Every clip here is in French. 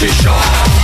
c'est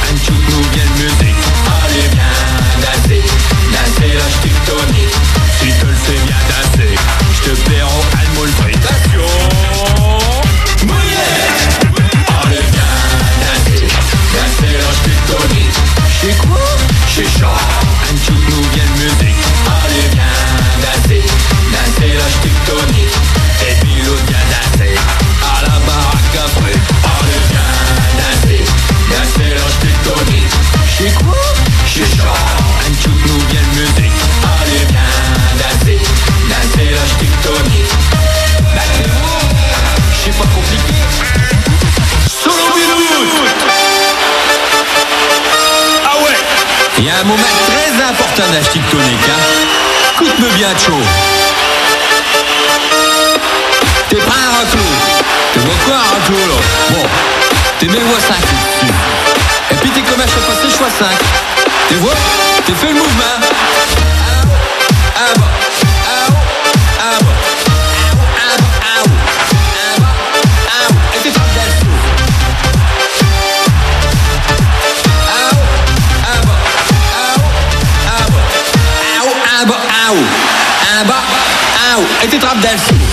un moment très important dans la tectonique hein. Écoute-me bien chaud T'es à un raclot vois quoi un raclot là Bon, t'es mes voix 5 dessus Et puis t'es comme à chaque c'est choix 5 Tu vois T'es fait le mouvement ah oh. Et t'es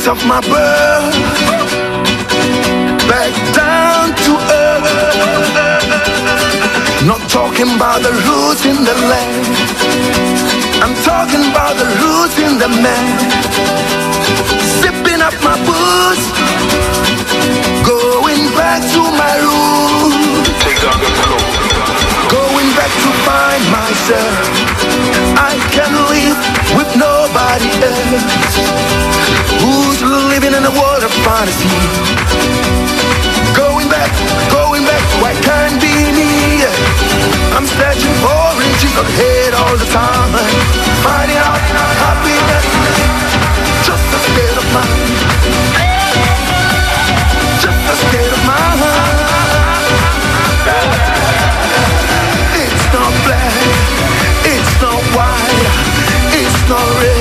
place of my birth, back down to earth. Not talking about the roots in the land, I'm talking about the roots in the man. Zipping up my boots, going back to my roots. Take on the flow. Going back to find myself. I can live with nobody else. Living in a world of fantasy? Going back, going back, why can't be me? I'm searching for riches on head all the time. Finding out happiness, just a state of mind. Just a state of mind. It's not black, it's not white, it's not red,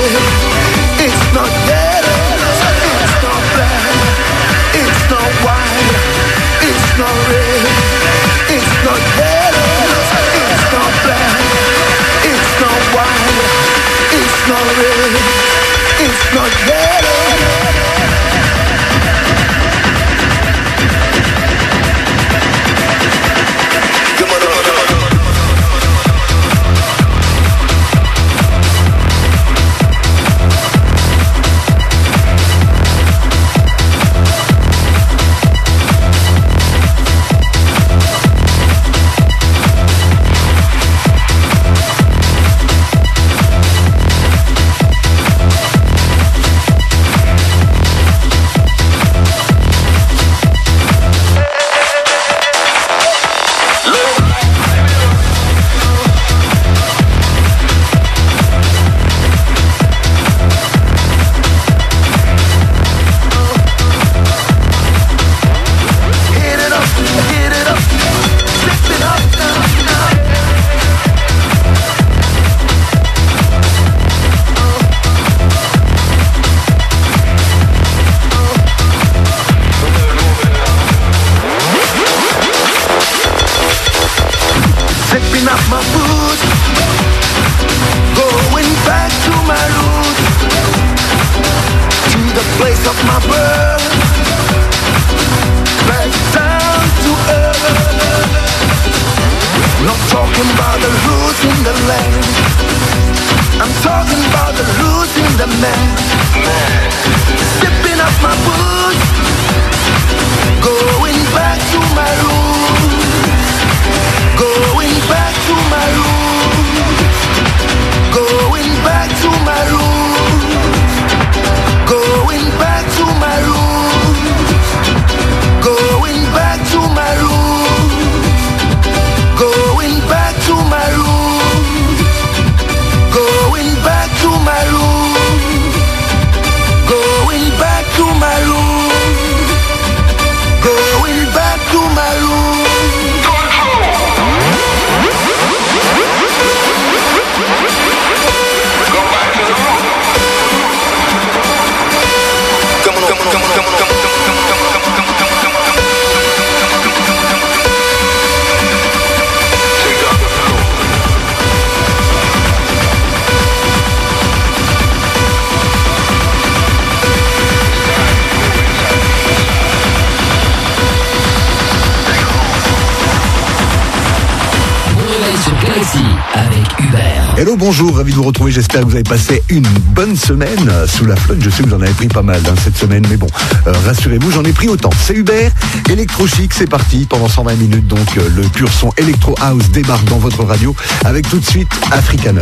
J'espère que vous avez passé une bonne semaine sous la flotte. Je sais que vous en avez pris pas mal hein, cette semaine, mais bon, euh, rassurez-vous, j'en ai pris autant. C'est Hubert, électrochic, c'est parti. Pendant 120 minutes, donc, euh, le pur son Electro House débarque dans votre radio avec tout de suite Africaner.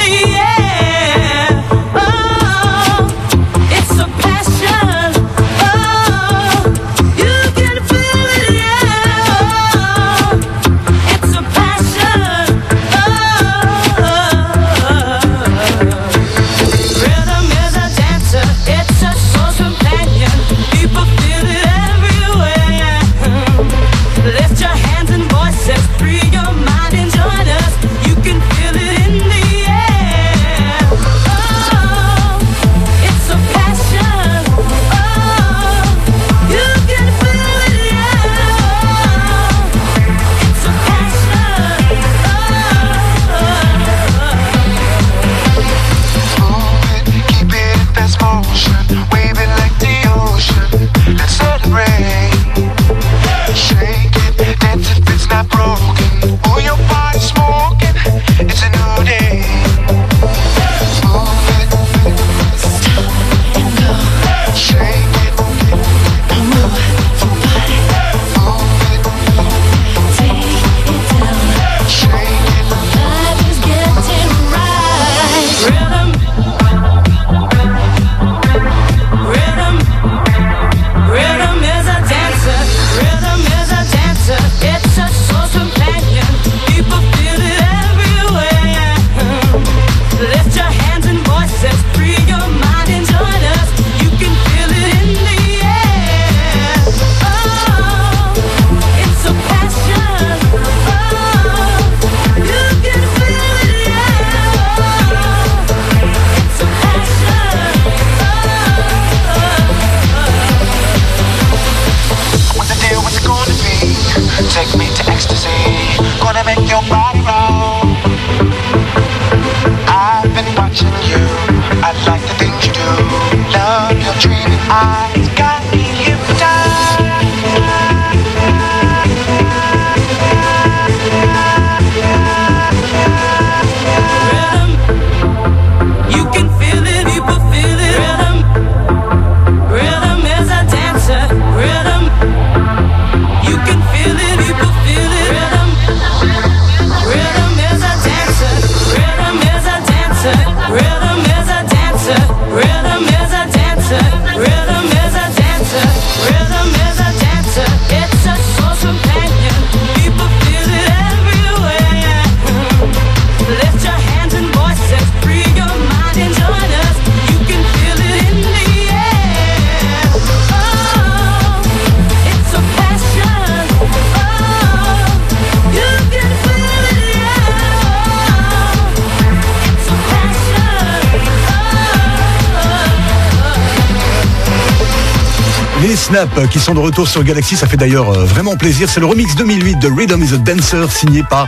Snaps qui sont de retour sur Galaxy, ça fait d'ailleurs euh, vraiment plaisir. C'est le remix 2008 de Rhythm is a Dancer signé par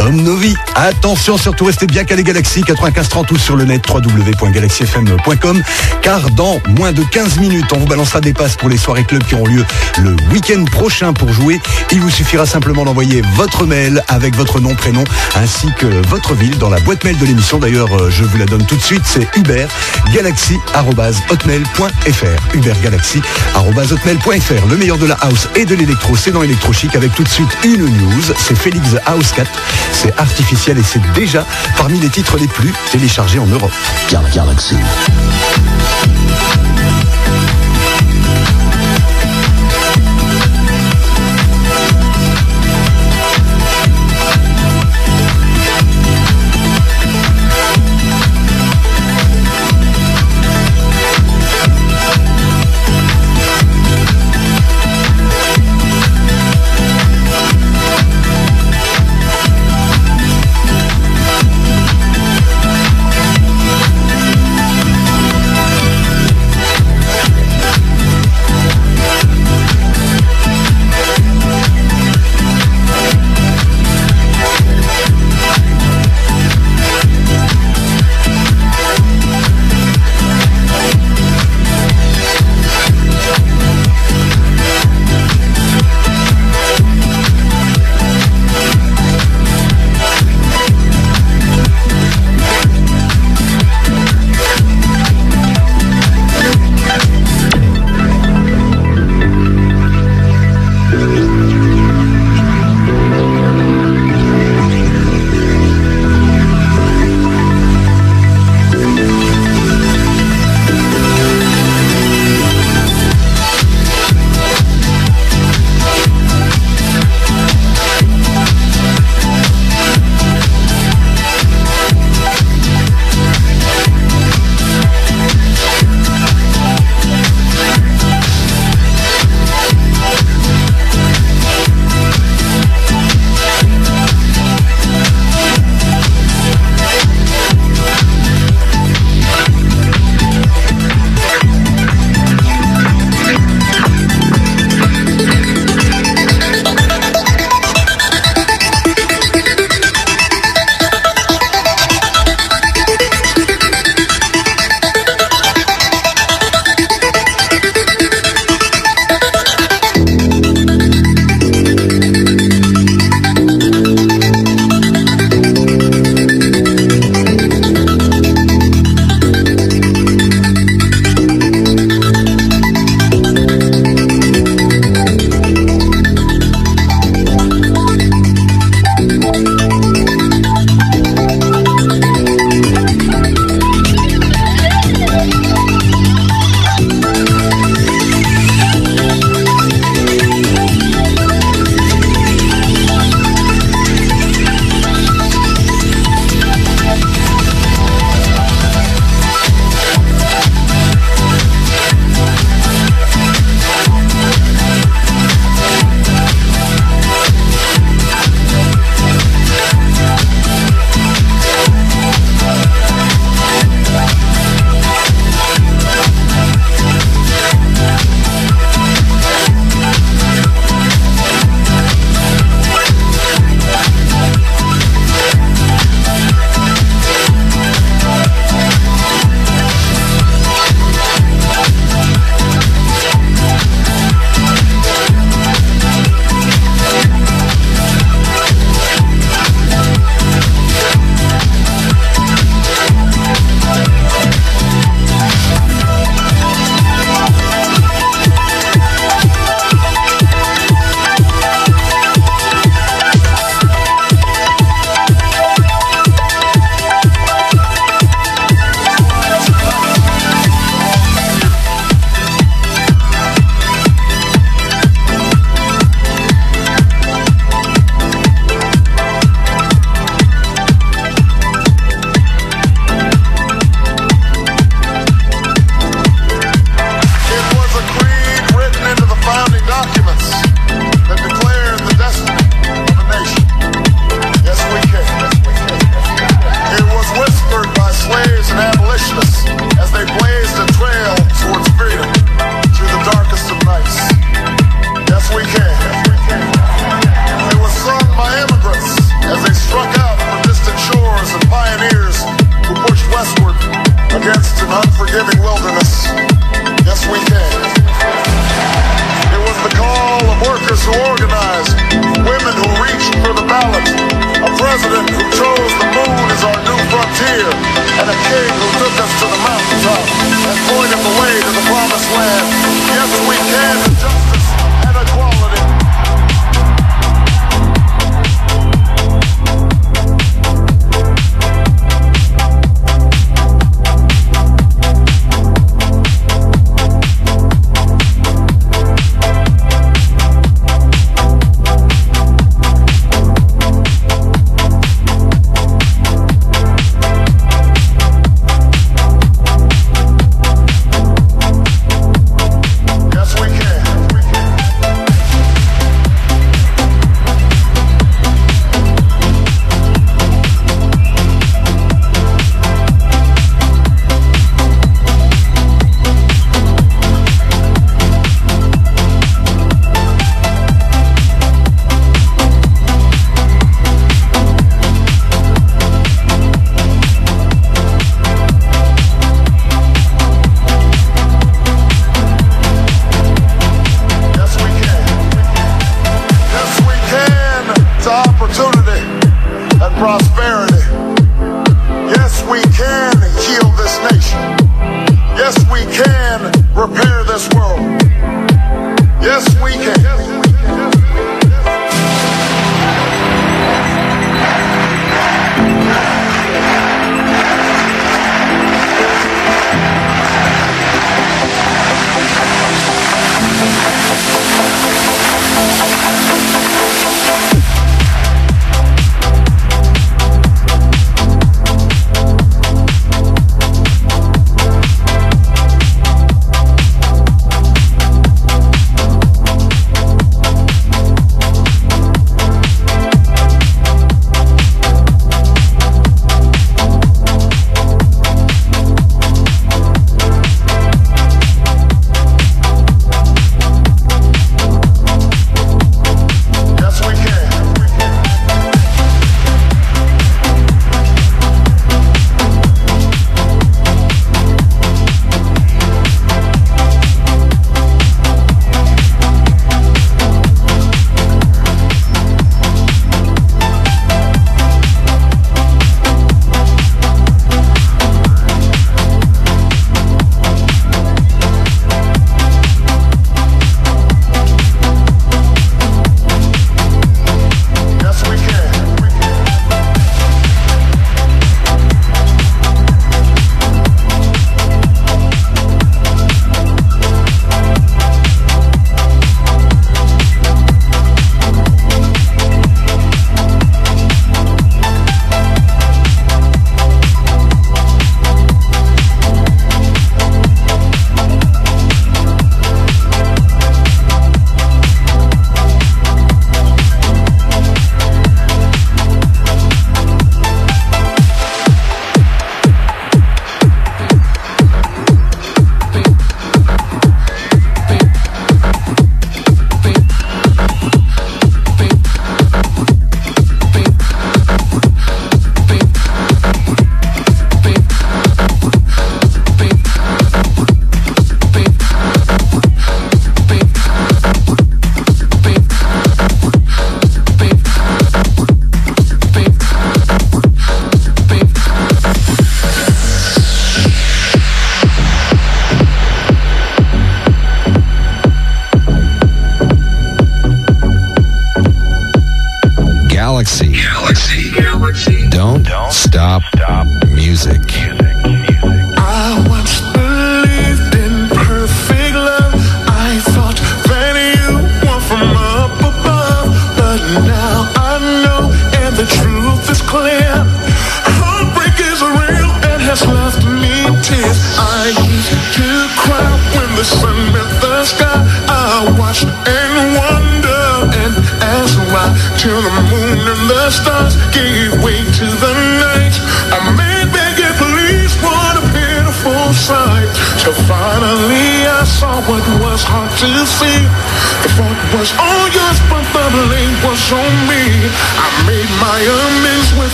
Tom Novi. Attention, surtout restez bien calé Galaxy 9530 ou sur le net www.galaxyfm.com car dans moins de 15 minutes, on vous balancera des passes pour les soirées clubs qui auront lieu le week-end prochain pour jouer. Il vous suffira simplement d'envoyer votre mail avec votre nom, prénom ainsi que votre ville dans la boîte mail de l'émission. D'ailleurs, euh, je vous la donne tout de suite, c'est ubergalaxy.hotmail.fr ubergalaxy.hotmail.fr Le meilleur de la house et de l'électro, c'est dans Electro Chic avec tout de suite une news. C'est Félix House Cat. C'est artificiel et c'est déjà parmi les titres les plus téléchargés en Europe.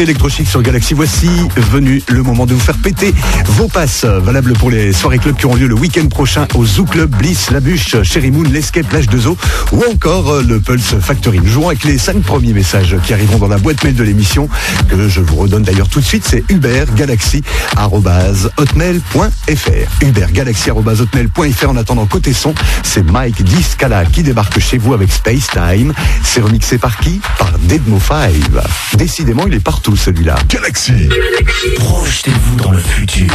Écoutez Electrochic sur Galaxy. Voici venu le moment de vous faire péter vos passes valables pour les soirées clubs qui auront lieu le week-end prochain au Zoo Club, Bliss, La Bûche, Cherry Moon, l'Escape, Plage de Zoo ou encore euh, le Pulse Factory. Nous jouons avec les cinq premiers messages qui arriveront dans la boîte mail de l'émission que je vous redonne d'ailleurs tout de suite. C'est ubergalaxy.hotmail.fr ubergalaxy.hotmail.fr En attendant, côté son, c'est Mike Discala qui débarque chez vous avec Space Time. C'est remixé par qui? Par Deadmo 5. Décidément, il est partout celui-là. Galaxy Projetez-vous dans le futur.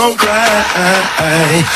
alright.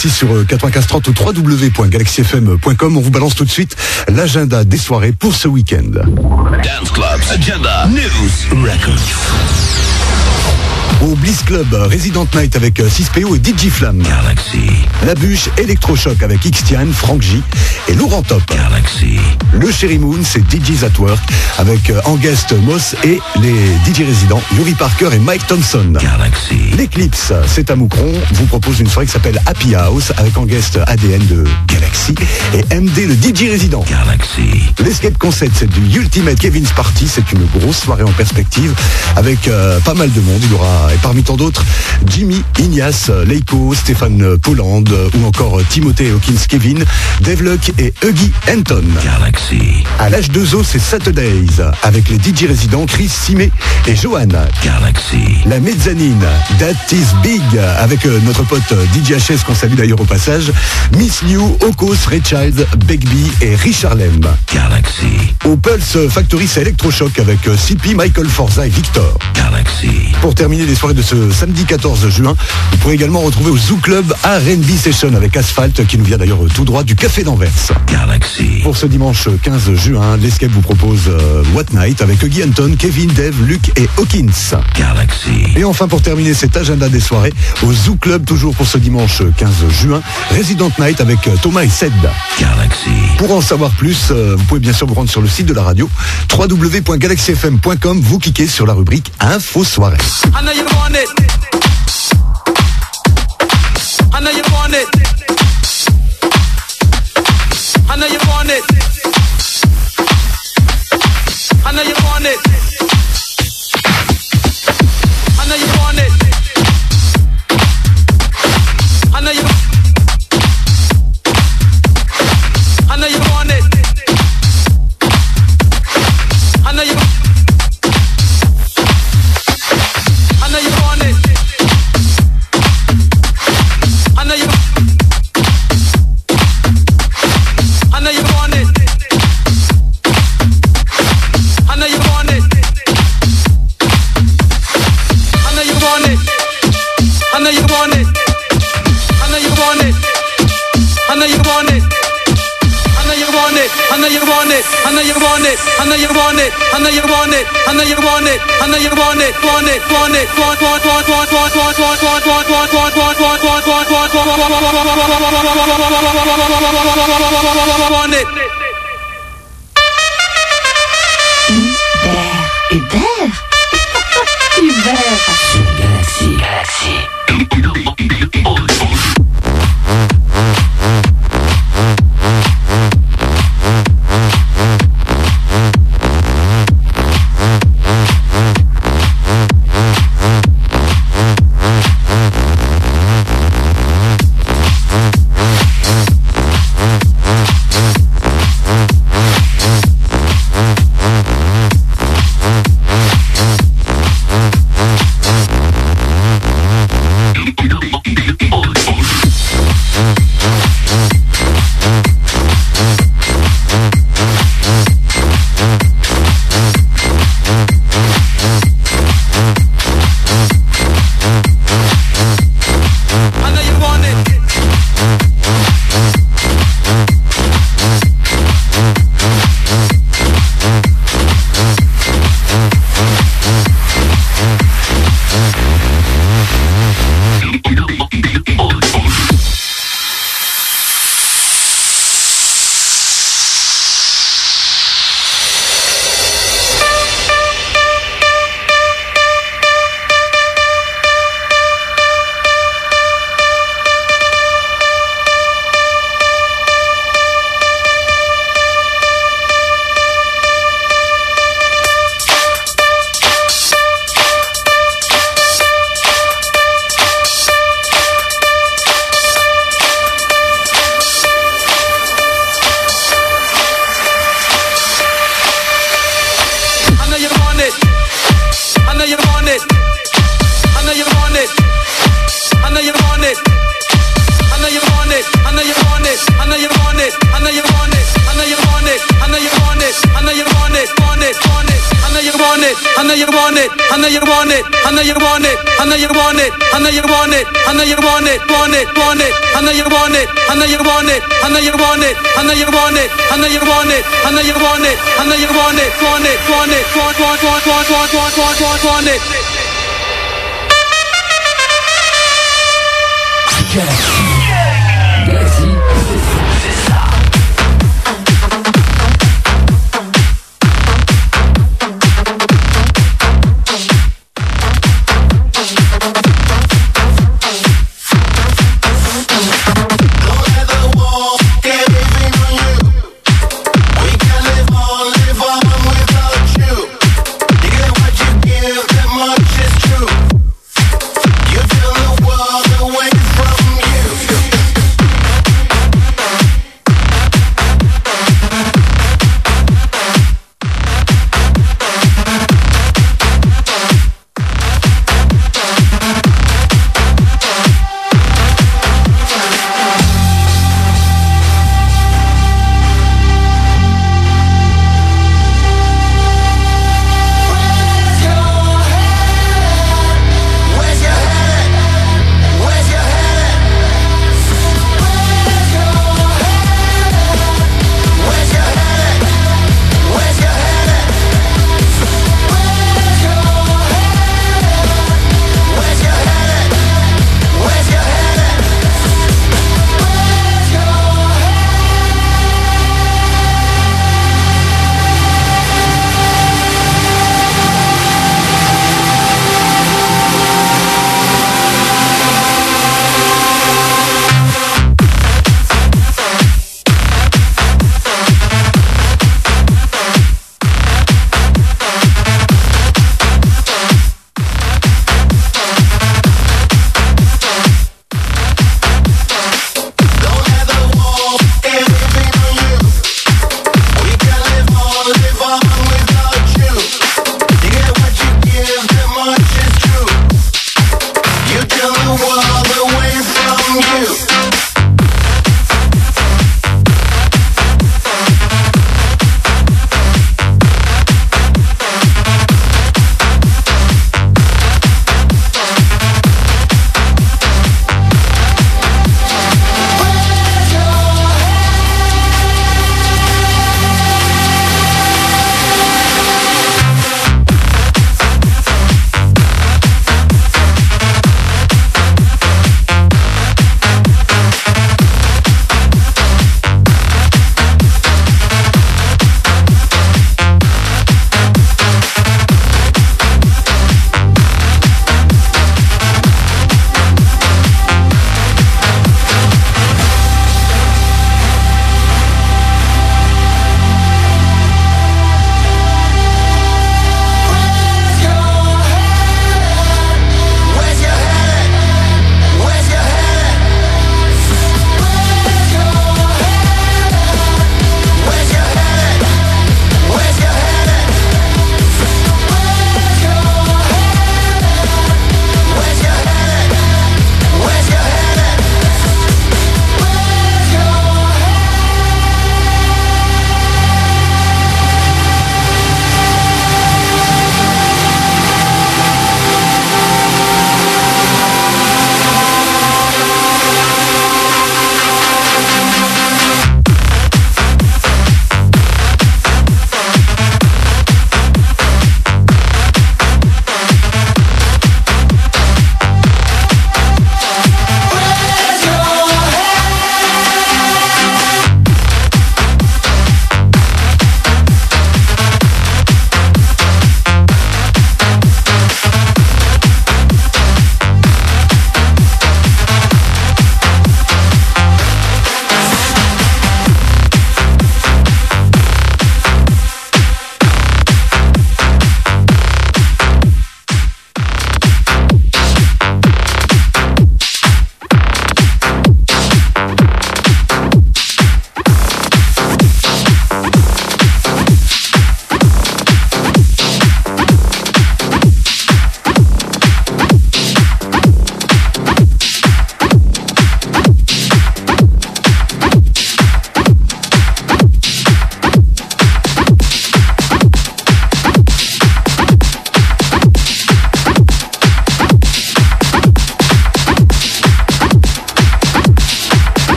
Galaxy sur euh, 9530 ou www.galaxyfm.com. On vous balance tout de suite l'agenda des soirées pour ce week-end. Dance Club Agenda News Records. Au Bliss Club, Resident Night avec euh, 6PO et DJ Flamme. Galaxy. La bûche Electrochoc avec Xtian, Frank J et Laurent Top. Galaxy. Le Cherry Moon, c'est DJ's at Work avec euh, en guest Moss et les DJ résidents Yuri Parker et Mike Thompson. Galaxy. L'Eclipse, c'est à Moucron, vous propose une soirée qui s'appelle Happy House avec en guest ADN de Galaxy et MD le DJ résident. Galaxy. L'Escape Concept, c'est du Ultimate Kevin's Party, c'est une grosse soirée en perspective avec euh, pas mal de monde. Il y aura et parmi tant d'autres, Jimmy, Ignace, Leiko, Stéphane Poland ou encore Timothée Hawkins Kevin, Dave Luck et Huggy Anton. Galaxy. À l'âge 2 o c'est Saturdays avec les DJ résidents Chris, Simé et Johan. Galaxy. La mezzanine, That is Big, avec euh, notre pote euh, DJ HS qu'on salue d'ailleurs au passage, Miss New, Okos, Ray Begbie et Richard Lem. Galaxy. Au Pulse Factory, c'est Electroshock avec euh, CP, Michael Forza et Victor. Galaxy. Pour terminer les soirées de ce samedi 14 juin, vous pourrez également retrouver au Zoo Club R&B Session avec Asphalt qui nous vient d'ailleurs tout droit du Café d'Anvers. Galaxy. Pour ce dimanche 15 juin, l'Escape vous propose euh, What Night avec Guy Anton, Kevin, Dave, Luc et Hawkins. Galaxy. Et enfin pour terminer cet agenda des soirées, au Zoo Club toujours pour ce dimanche 15 juin, Resident Night avec euh, Thomas et Sed. Galaxy. Pour en savoir plus, euh, vous pouvez bien sûr vous rendre sur le site de la radio www.galaxyfm.com, vous cliquez sur la rubrique Info Soirée. I know you want it. I know you want it. I know you want it. I know you want it. I know you want it. I know you want it. I know you want it. I know you want it. I know you want it. I know you want it. Want it. Want it. Want want want want want want want want want want want want want want want want want want it. Hubert Hubert Sur Galaxy. Galaxy.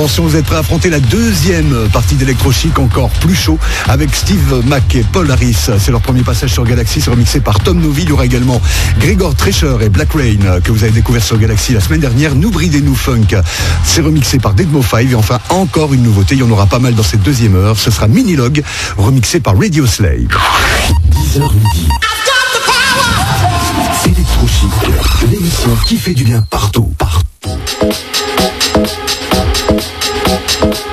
Attention, vous êtes prêts à affronter la deuxième partie d'Electrochic, encore plus chaud, avec Steve Mack et Paul Harris. C'est leur premier passage sur Galaxy, c'est remixé par Tom Novi. Il y aura également Gregor Trescher et Black Rain, que vous avez découvert sur Galaxy la semaine dernière. Nous bridez-nous funk. C'est remixé par Deadmo 5. Et enfin, encore une nouveauté, il y en aura pas mal dans cette deuxième heure. Ce sera Minilog, remixé par Radio Slave. 10h midi. Electrochic, l'émission qui fait du bien partout, partout. Música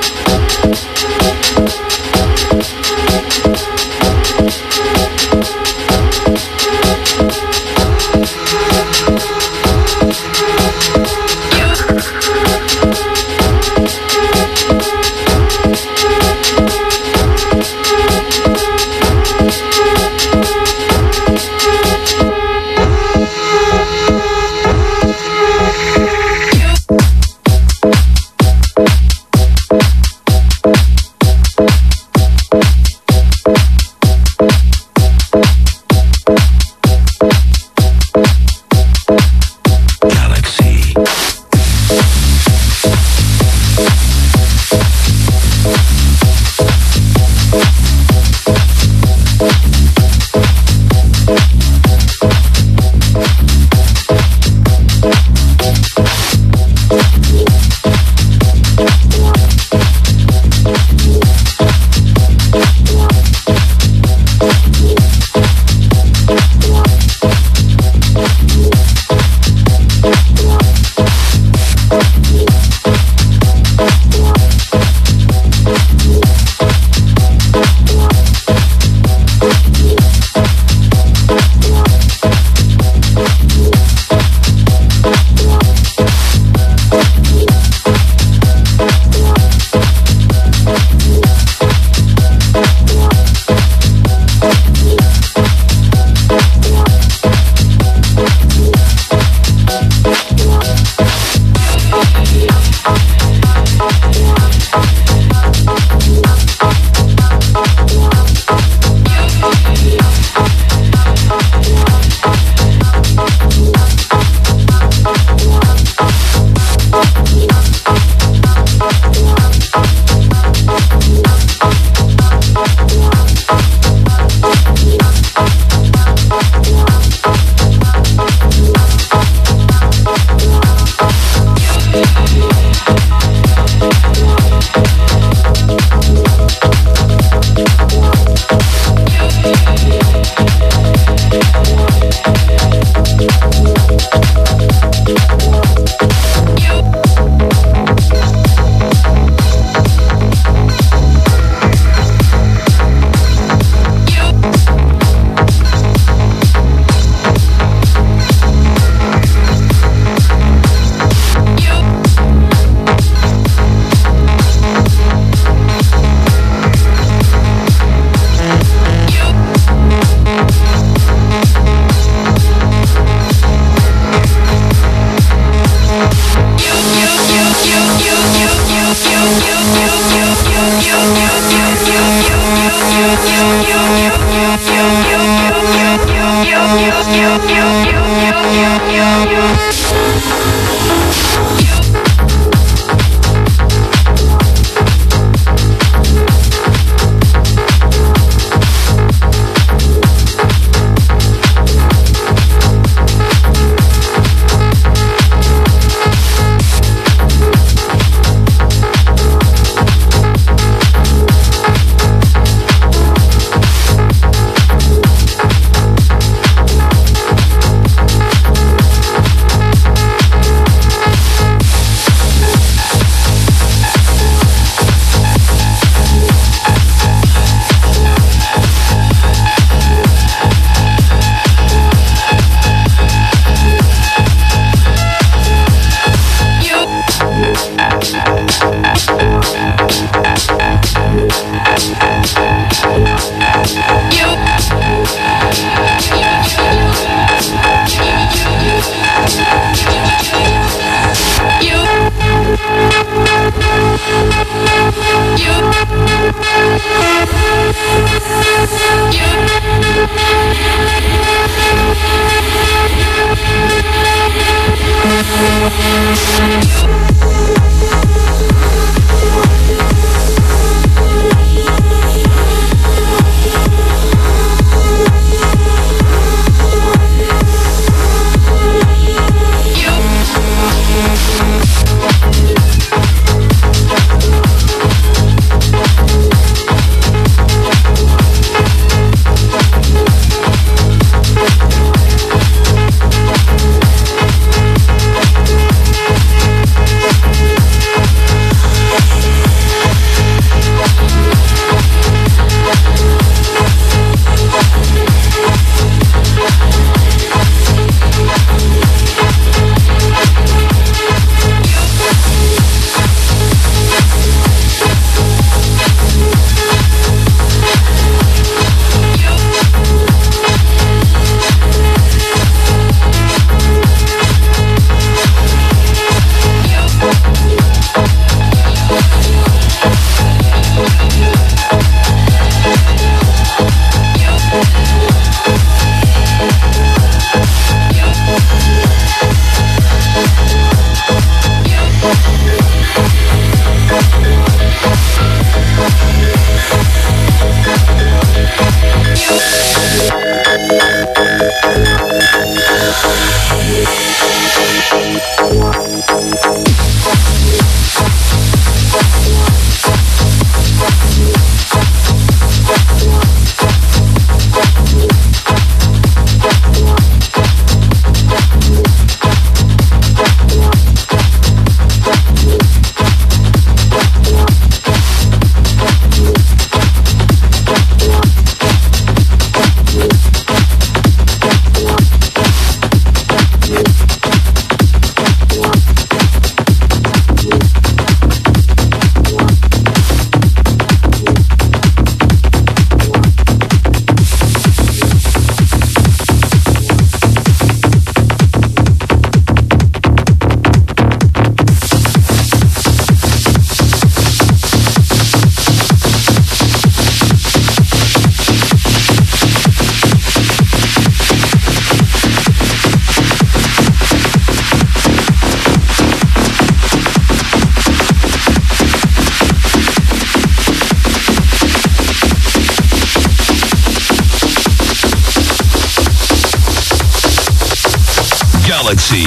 Galaxy.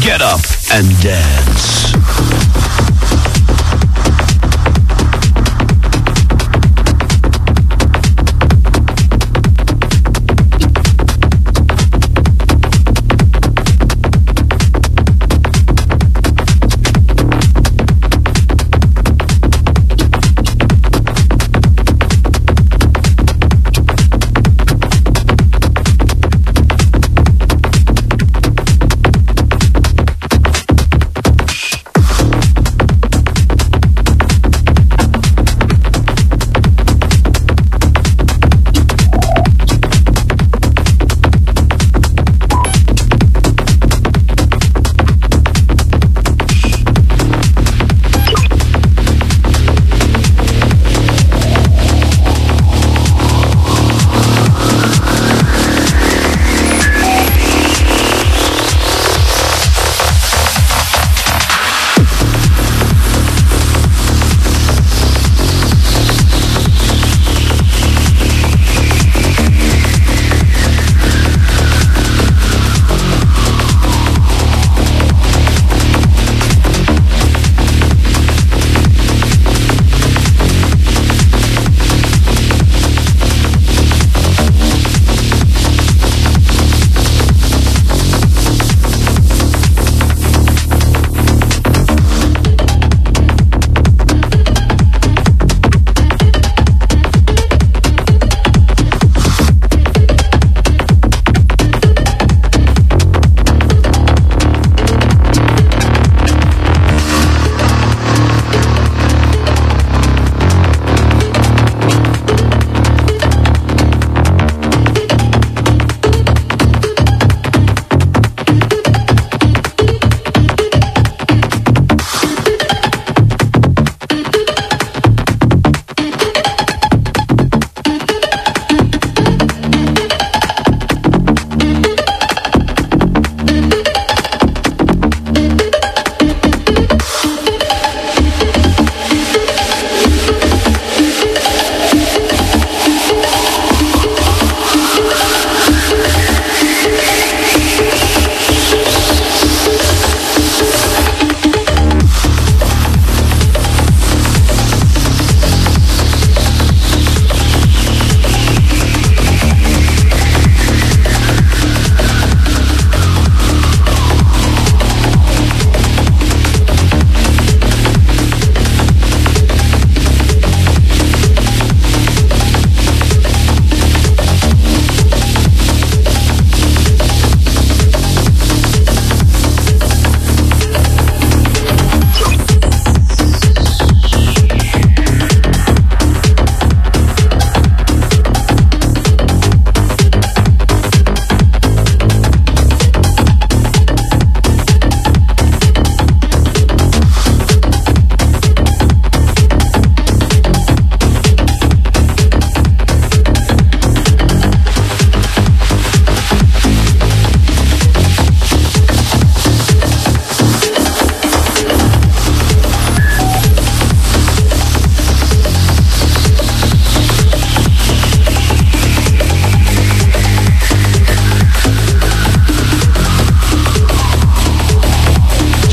Get up and dance.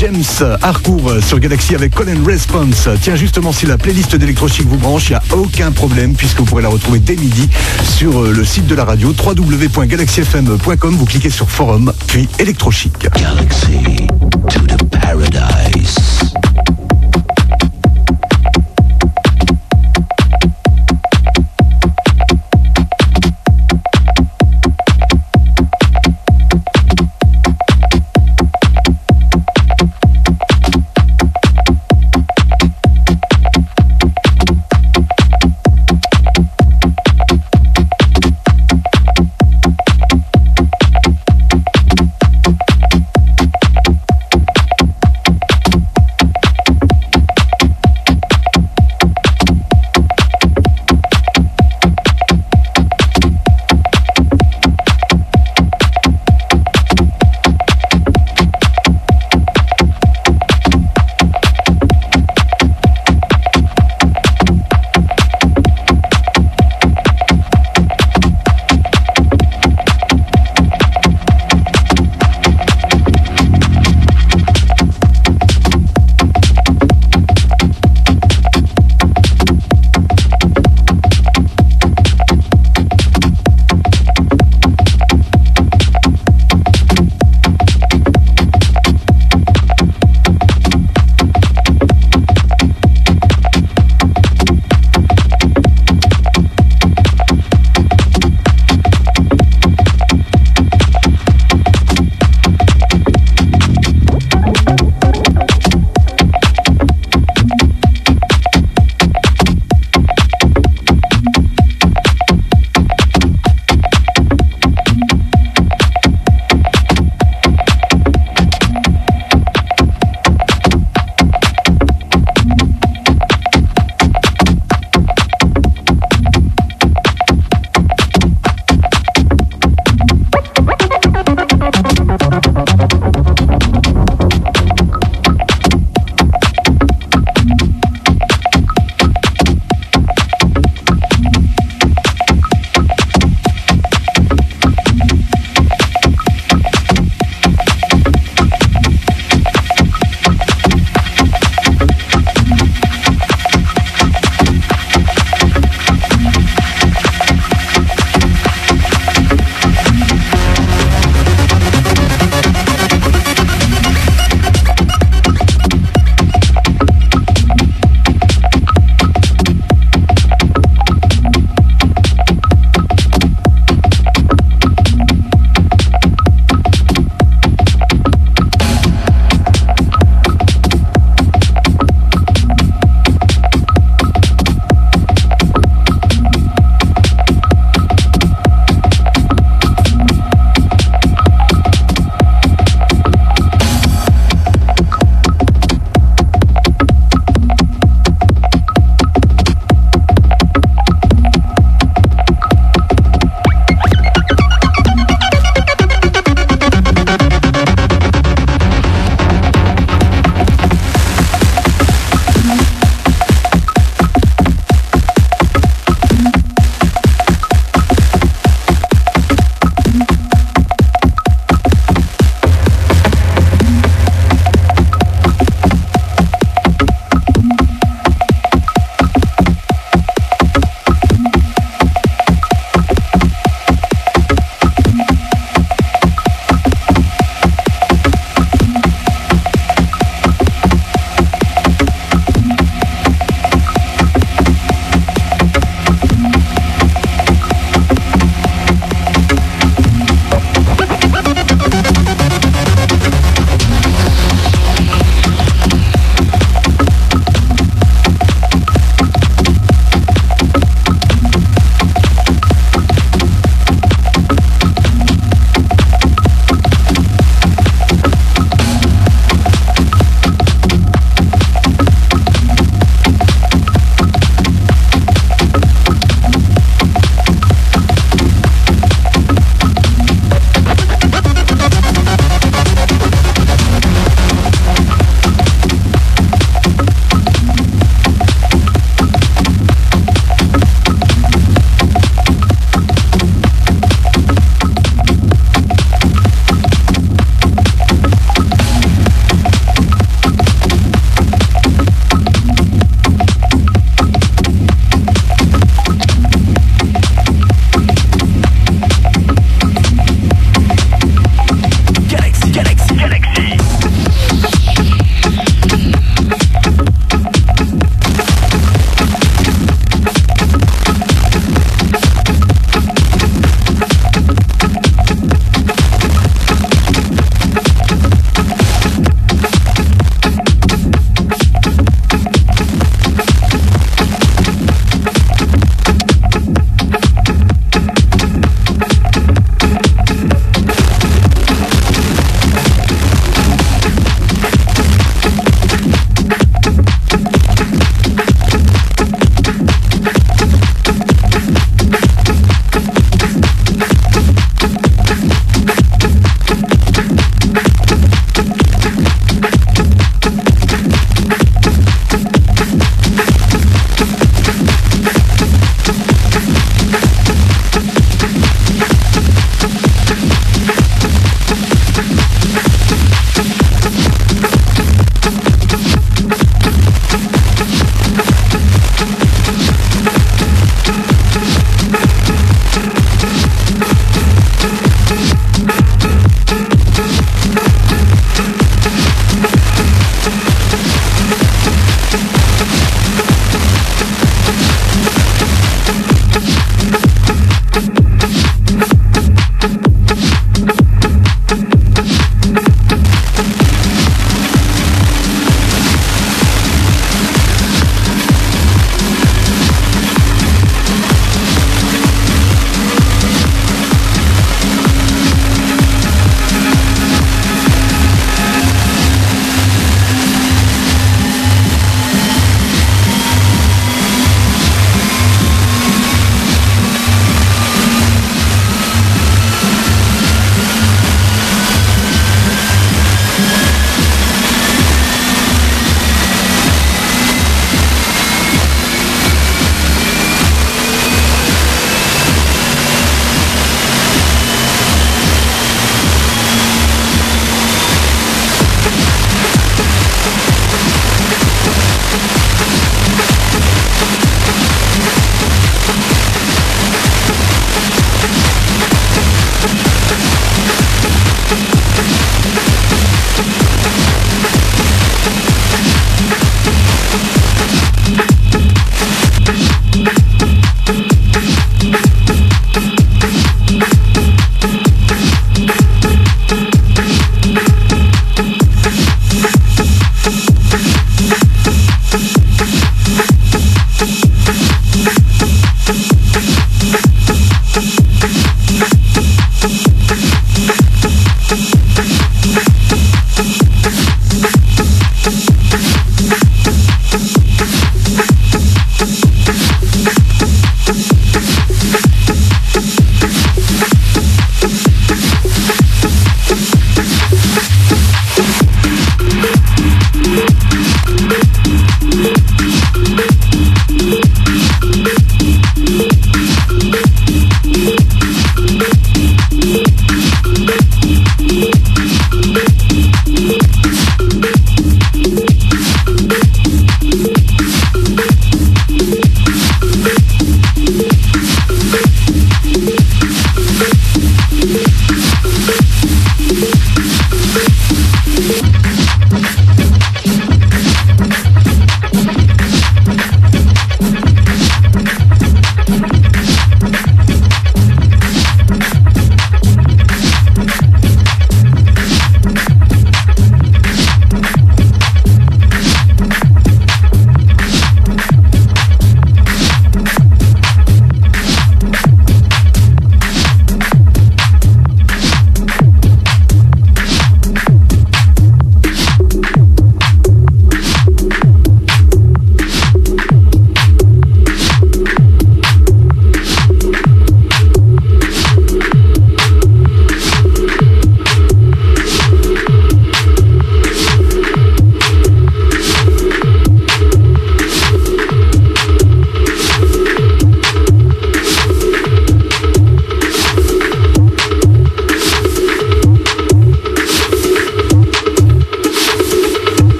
James Harcourt sur Galaxy avec and Response. Tiens, justement, si la playlist d'Electrochic vous branche, il n'y a aucun problème puisque vous pourrez la retrouver dès midi sur euh, le site de la radio www.galaxyfm.com. Vous cliquez sur Forum, puis Electrochic. Galaxy.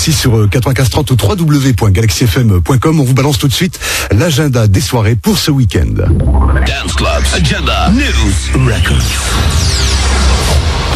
Galaxy sur euh, 9530 ou www.galaxyfm.com. On vous balance tout de suite l'agenda des soirées pour ce week-end. Dance Clubs Agenda News Records.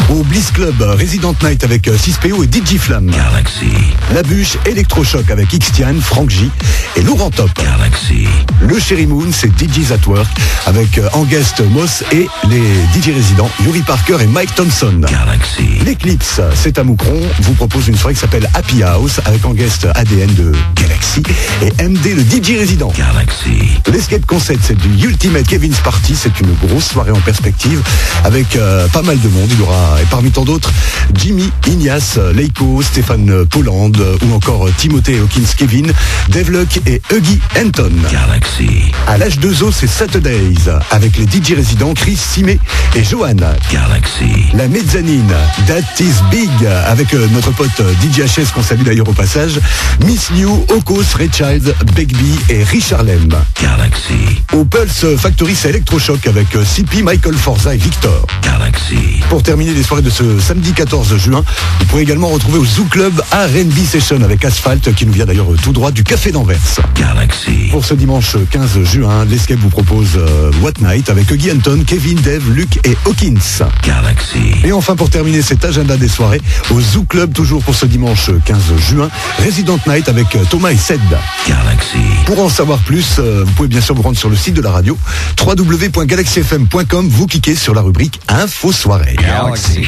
Au Bliss Club, euh, Resident Night avec euh, 6PO et DJ Flamme. Galaxy. La bûche Electrochoc avec Xtian, Frank J et Laurent Top. Galaxy. Le Cherry Moon, c'est DJ's at Work avec euh, en guest Moss et les DJ résidents Yuri Parker et Mike Thompson. Galaxy. L'Eclipse, c'est à Moucron, vous propose une soirée qui s'appelle Happy House avec en guest ADN de Galaxy et MD le DJ résident. Galaxy. L'escape concept, c'est du Ultimate Kevin's Party, c'est une grosse soirée en perspective avec euh, pas mal de monde. Il y aura, et parmi tant d'autres, Jimmy, Ignace, Leiko, Stéphane Poland ou encore Timothée Hawkins Kevin, Devluck et Huggy Anton. Galaxy. À l'âge de zoo, c'est Saturdays avec les DJ résidents Chris, Simé et Johan. Galaxy. La mezzanine, That is Big, avec euh, notre pote euh, DJ HS qu'on salue d'ailleurs au passage, Miss New, Okos, Ray Child, Begbie et Richard Lem. Galaxy. Au Pulse Factory, c'est Electrochoc avec euh, CP, Michael Forza et Victor. Galaxy. Pour terminer les soirées de ce samedi 14 juin, vous pourrez également retrouver au Zoo Club R&B Session avec Asphalt qui nous vient d'ailleurs euh, tout droit du Café d'Anvers. Galaxy. Pour ce dimanche 15 juin, l'Escape vous propose euh, What Night avec Huggy Anton, Kevin, Dave, Luc et Hawkins. Galaxy. Et enfin, pour terminer cet agenda des soirées, au Zoo Club, toujours pour ce dimanche 15 juin, Resident Night avec Thomas et Sed. Galaxy. Pour en savoir plus, euh, vous pouvez bien sûr vous rendre sur le site de la radio, www.galaxyfm.com, vous cliquez sur la rubrique Info Soirée. Galaxy.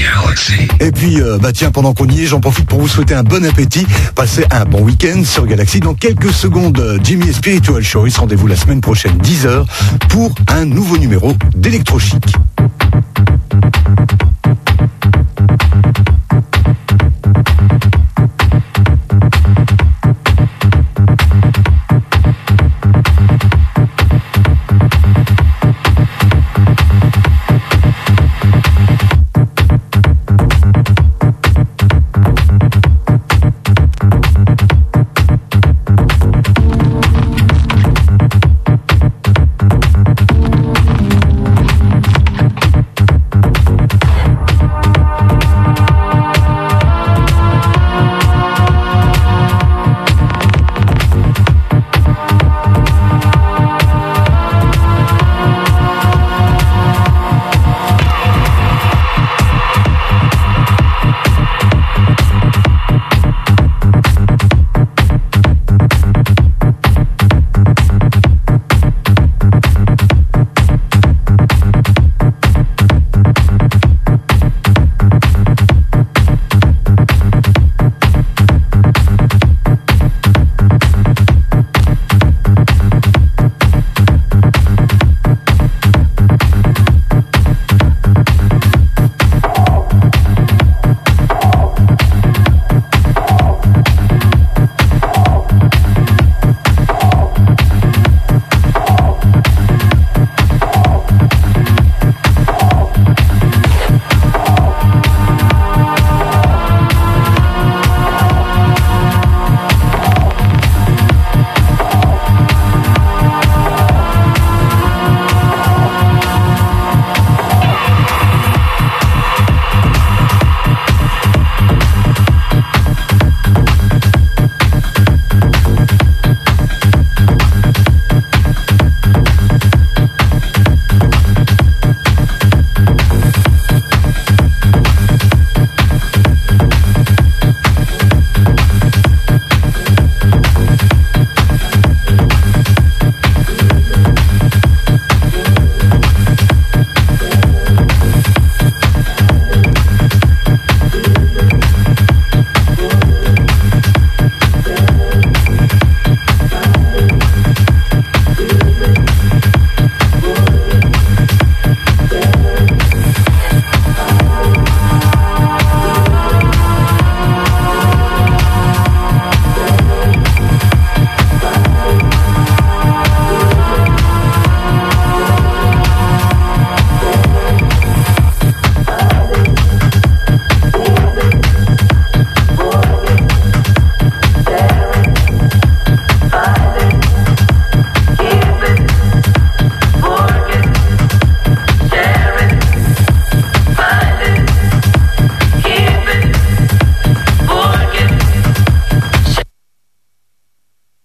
Et puis, euh, bah tiens, pendant qu'on y est, j'en profite pour vous souhaiter un bon appétit. Passez un bon week-end sur Galaxy. Dans quelques secondes, euh, Jimmy et Spiritual Choice. Rendez-vous la semaine prochaine, 10h, pour un nouveau numéro d'Electrochic.